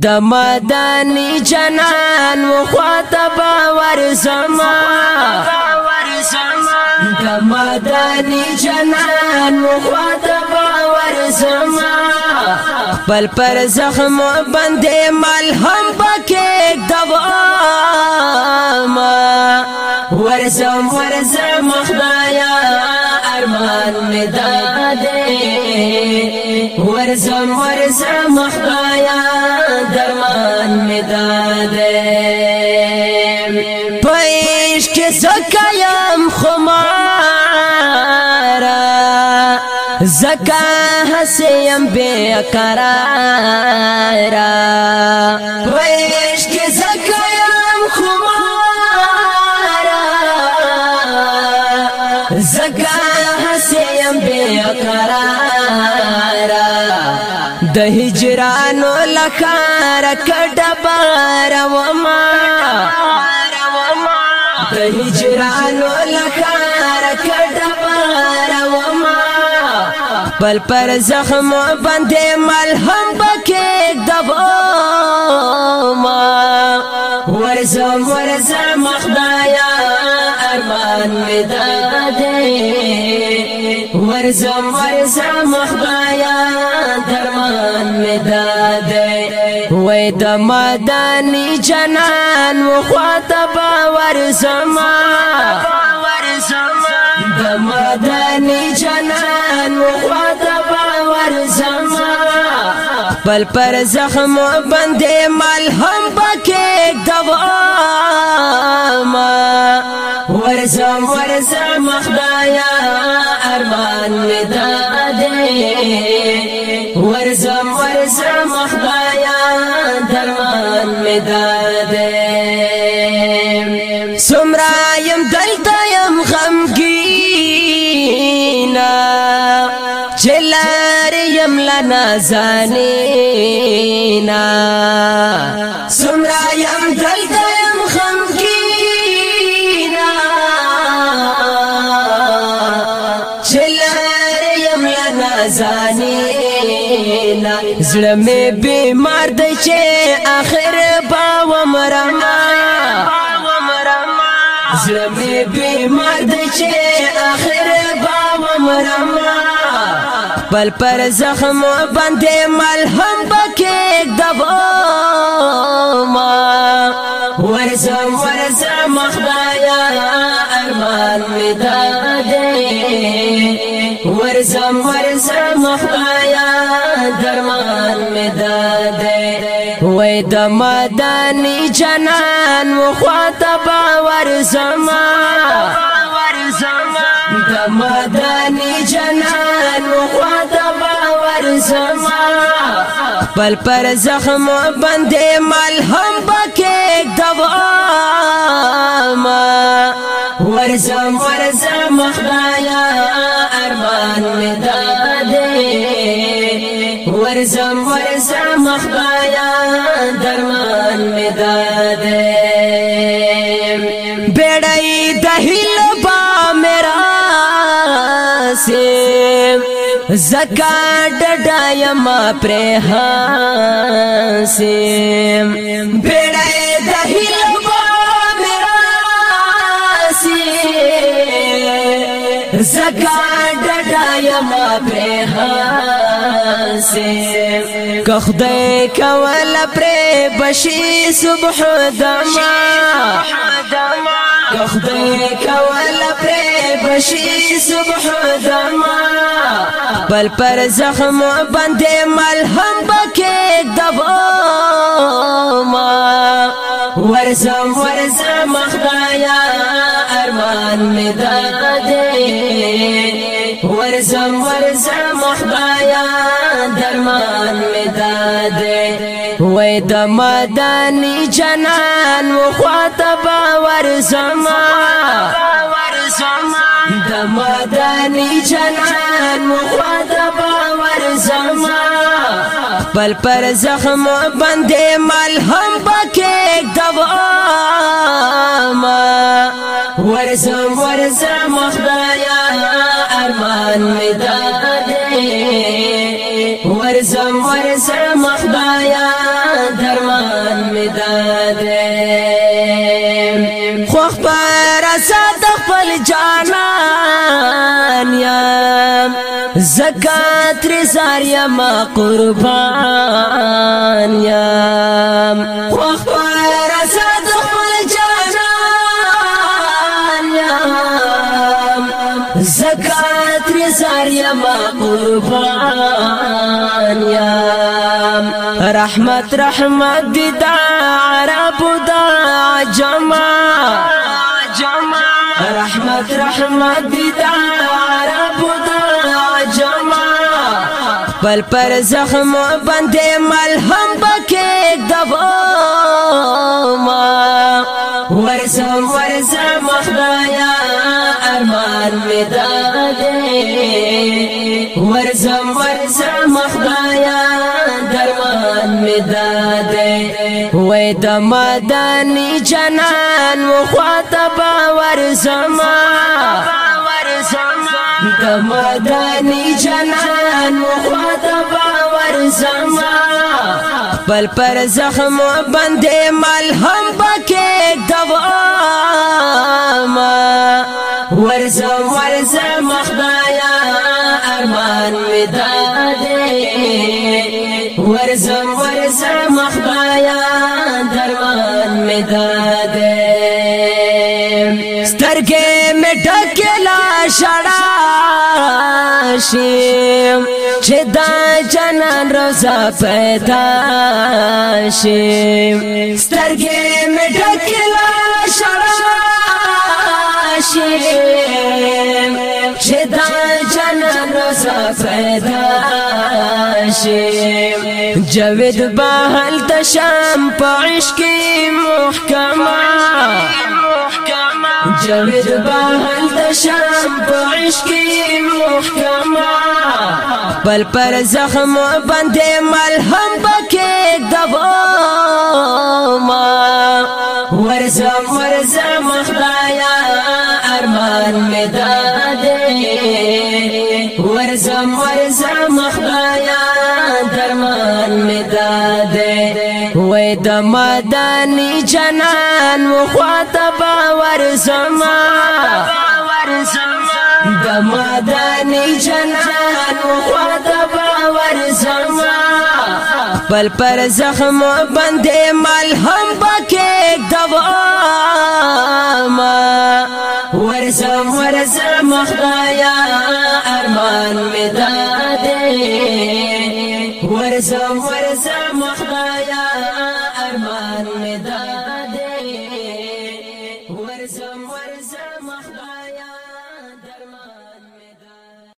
د مدني جنان مخاطب ورسما د مدني جنان مخاطب ورسما خپل پر زخم باندې ملهم پکې دوا ما ورسم ورسم خدایا ارمان می دادې ورسم ورسم خدایا می داده پیش که زکایم خمارا زکا حسیم بے قرارا پیش که زکایم خمارا زکا حسیم بے قرارا د هجرانو لخار کډبار وما د هجرانو لخار کډبار وما بل پر زخم باندې ملهم بکې دبو ما ورزم ورزم خدایا ارمان می دادې ورزم ورزم خدایا درمان می دادې د مدني جنان و خواته باور زما د مدني جنان و خواته باور زما بل پر زخم باندې ملهم پکې دوا ما ورزم ورزم داد سمرا يم دلتا يم غمگینا چلار يم لنا زانینا سمرا يم دلتا يم غمگینا چلار يم لنا زانینا زړه مې بیمار دی چې اخر مرما زلمی بیمار دی چې اخر با و مرما بل پر زخم باندې ملهم بکې دبا ما ورزه ورزه مخدایا ارمان می دادې ورزه ورزه مخدایا درمان می دادې وای د مدانی جنان مخاطب باور زما د مدانی جنان مخاطب باور زما خپل پر زخم باندې ملهم پکې دوا ما ورزم بیڑی دہل با میرا سے زکا ڈڈایا ما پرے ہاں سے بیڑی دہل با میرا سے زکا ڈڈایا ما پرے ہاں سي کخدای کول پر بشي صبح دما کخدای کول پر بشي صبح دما بل پر زخم باندې ملهم بکې دبا ما ورزم ورزم خدایا ارمان می دادې ورزم ورزم خدایا ارمان می داده وای د مدانی جنان و خوات باور زما د مدانی جنان و خوات باور زما خپل پر زخم باندې ملهم پکې دوا ما ورزم ورزم خدایا ارمان می داده ورزم ورزم خدایا درمان می داده خوخ پر اسد خپل جانان یم زکات رزار یم قربان یم خوخ پر اسد خپل جانان یم زکات يا یما قربان یم رحمت رحمت دي دا عرب دا جما جما رحمت رحمت دي دا عرب دا جما بل پر زخم بند ملهم بكي دبا ورزم ورزم ورسم ارمان می دادې ورزم ورزم خدایا درمان می دادې وې د مدني جنان مخاطب ورزم د مدني جنان مخاطب ورزم بل پر زخم باندې ملهم پکې دوا ما ورزم ورزم مخدایا ارمان می داده ورزم ورزم مخدایا درمان می داده سترګې می ډکلا شړا شیم چې دا جنان روزا پیدا شیم سترګې می ډکلا شړا شیم چې دا جنان رسا پیدا شیم جوید بحل تشام پا عشق محکمہ جوید بحل تشام پا عشقی محکمہ بل پر زخم بندے ملہم بکے دواما ورزم ورزم خدایا ارمان می داده ورزم ورزم خدایا درمان می داده وې د مدني جنان مخاطب ورزم د مدني جنان مخاطب ورزم خپل پر زخم باندې ملهم پکې دوا ما ورزم ورزم خدایا ارمان می دادې ورزم ورزم